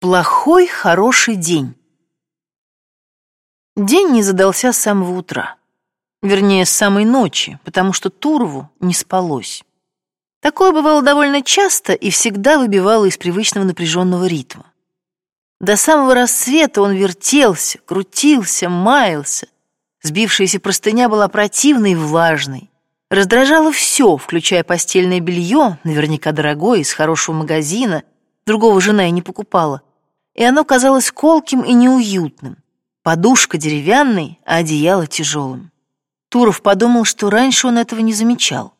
Плохой, хороший день. День не задался с самого утра. Вернее, с самой ночи, потому что Турову не спалось. Такое бывало довольно часто и всегда выбивало из привычного напряженного ритма. До самого рассвета он вертелся, крутился, маялся. Сбившаяся простыня была противной и влажной. Раздражало все, включая постельное белье, наверняка дорогое, из хорошего магазина, другого жена и не покупала, и оно казалось колким и неуютным. Подушка деревянной, а одеяло тяжелым. Туров подумал, что раньше он этого не замечал.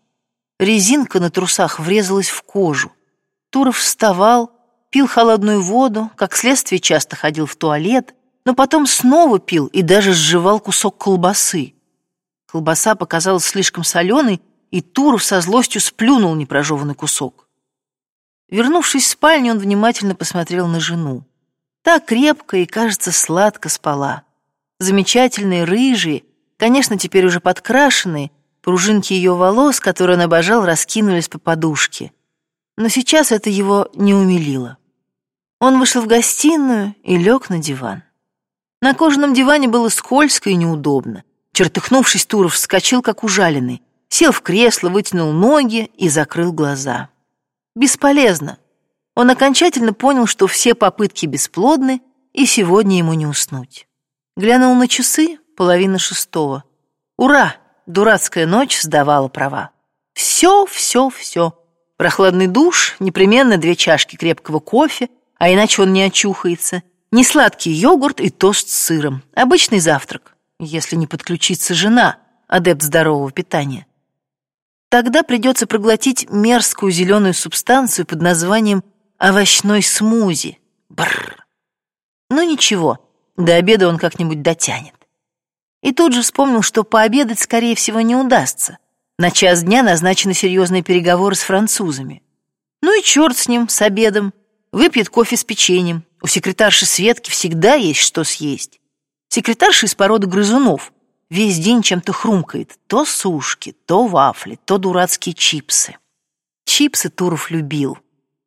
Резинка на трусах врезалась в кожу. Туров вставал, пил холодную воду, как следствие часто ходил в туалет, но потом снова пил и даже сживал кусок колбасы. Колбаса показалась слишком соленой, и Туров со злостью сплюнул непрожеванный кусок. Вернувшись в спальню, он внимательно посмотрел на жену. Так крепко и, кажется, сладко спала. Замечательные, рыжие, конечно, теперь уже подкрашенные, пружинки ее волос, которые он обожал, раскинулись по подушке. Но сейчас это его не умилило. Он вышел в гостиную и лег на диван. На кожаном диване было скользко и неудобно. Чертыхнувшись, Туров вскочил, как ужаленный, сел в кресло, вытянул ноги и закрыл глаза. Бесполезно. Он окончательно понял, что все попытки бесплодны, и сегодня ему не уснуть. Глянул на часы, половина шестого. Ура! Дурацкая ночь сдавала права. Все, все, все. Прохладный душ, непременно две чашки крепкого кофе, а иначе он не очухается, несладкий йогурт и тост с сыром. Обычный завтрак, если не подключится жена, адепт здорового питания. Тогда придется проглотить мерзкую зеленую субстанцию под названием овощной смузи. Бррр. Ну ничего, до обеда он как-нибудь дотянет. И тут же вспомнил, что пообедать, скорее всего, не удастся. На час дня назначены серьезные переговоры с французами. Ну и черт с ним, с обедом. Выпьет кофе с печеньем. У секретарши Светки всегда есть что съесть. Секретарша из породы грызунов. Весь день чем-то хрумкает. То сушки, то вафли, то дурацкие чипсы. Чипсы Туров любил.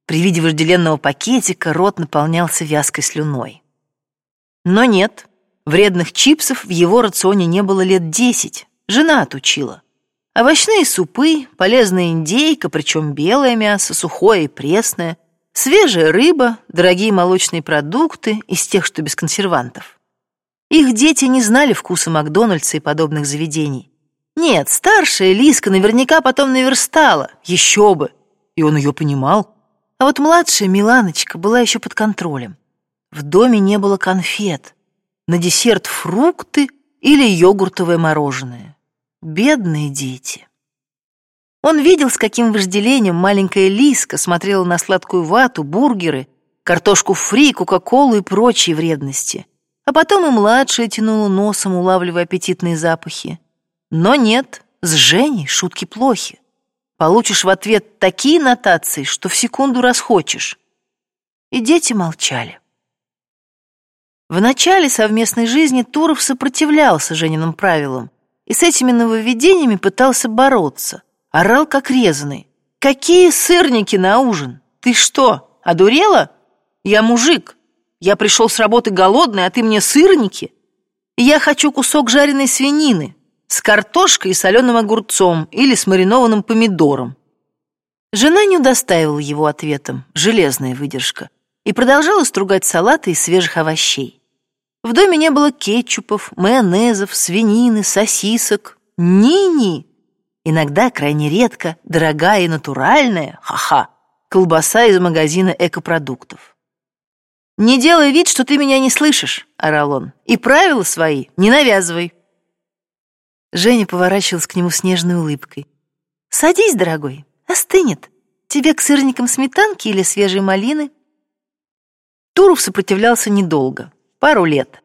При виде вожделенного пакетика рот наполнялся вязкой слюной. Но нет, вредных чипсов в его рационе не было лет десять. Жена отучила. Овощные супы, полезная индейка, причем белое мясо, сухое и пресное, свежая рыба, дорогие молочные продукты из тех, что без консервантов. Их дети не знали вкуса Макдональдса и подобных заведений. Нет, старшая Лиска наверняка потом наверстала, еще бы, и он ее понимал. А вот младшая Миланочка была еще под контролем. В доме не было конфет. На десерт фрукты или йогуртовое мороженое. Бедные дети. Он видел, с каким вожделением маленькая Лиска смотрела на сладкую вату, бургеры, картошку фри, кока-колу и прочие вредности. А потом и младшая тянула носом, улавливая аппетитные запахи. Но нет, с Женей шутки плохи. Получишь в ответ такие нотации, что в секунду расхочешь. И дети молчали. В начале совместной жизни Туров сопротивлялся Жениным правилам и с этими нововведениями пытался бороться. Орал как резанный. «Какие сырники на ужин? Ты что, одурела? Я мужик. Я пришел с работы голодный, а ты мне сырники? Я хочу кусок жареной свинины, с картошкой и соленым огурцом или с маринованным помидором. Жена не удостаивала его ответом, железная выдержка, и продолжала стругать салаты из свежих овощей. В доме не было кетчупов, майонезов, свинины, сосисок. Ни-ни. Иногда, крайне редко, дорогая и натуральная, ха-ха, колбаса из магазина экопродуктов. «Не делай вид, что ты меня не слышишь», — орал он, «и правила свои не навязывай». Женя поворачивалась к нему с нежной улыбкой. «Садись, дорогой, остынет. Тебе к сырникам сметанки или свежей малины?» Туров сопротивлялся недолго, пару лет.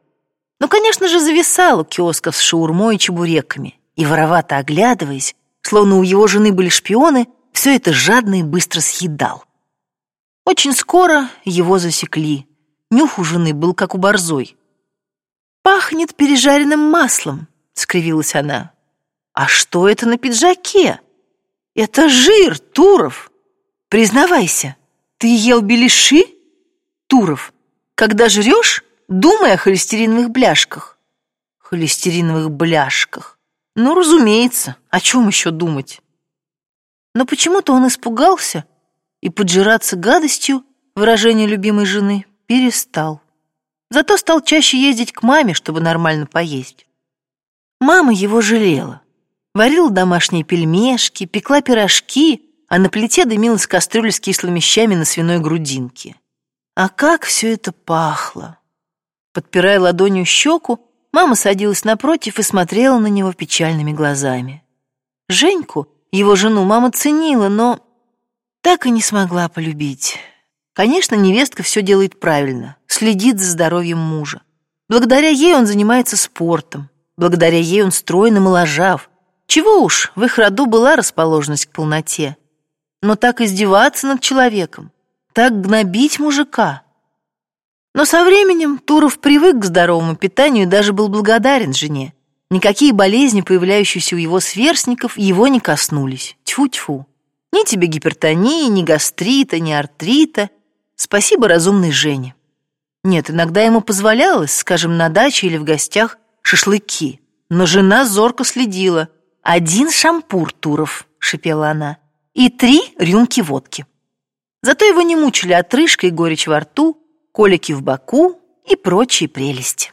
Но, конечно же, зависал у киосков с шаурмой и чебуреками, и, воровато оглядываясь, словно у его жены были шпионы, все это жадно и быстро съедал. Очень скоро его засекли. Нюх у жены был как у борзой. «Пахнет пережаренным маслом», скривилась она. А что это на пиджаке? Это жир, Туров. Признавайся, ты ел беляши? Туров. когда жрешь, думай о холестериновых бляшках. Холестериновых бляшках. Ну, разумеется, о чем еще думать? Но почему-то он испугался и поджираться гадостью, выражение любимой жены, перестал. Зато стал чаще ездить к маме, чтобы нормально поесть. Мама его жалела. Варила домашние пельмешки, пекла пирожки, а на плите дымилась кастрюля с кислыми щами на свиной грудинке. А как все это пахло! Подпирая ладонью щеку, мама садилась напротив и смотрела на него печальными глазами. Женьку, его жену, мама ценила, но так и не смогла полюбить. Конечно, невестка все делает правильно, следит за здоровьем мужа. Благодаря ей он занимается спортом, благодаря ей он стройный и моложав. Чего уж, в их роду была расположенность к полноте. Но так издеваться над человеком, так гнобить мужика. Но со временем Туров привык к здоровому питанию и даже был благодарен жене. Никакие болезни, появляющиеся у его сверстников, его не коснулись. Тьфу-тьфу. Ни тебе гипертонии, ни гастрита, ни артрита. Спасибо разумной Жене. Нет, иногда ему позволялось, скажем, на даче или в гостях, шашлыки. Но жена зорко следила. «Один шампур, Туров», — шипела она, — «и три рюмки водки». Зато его не мучили отрыжка и горечь во рту, колики в боку и прочие прелести.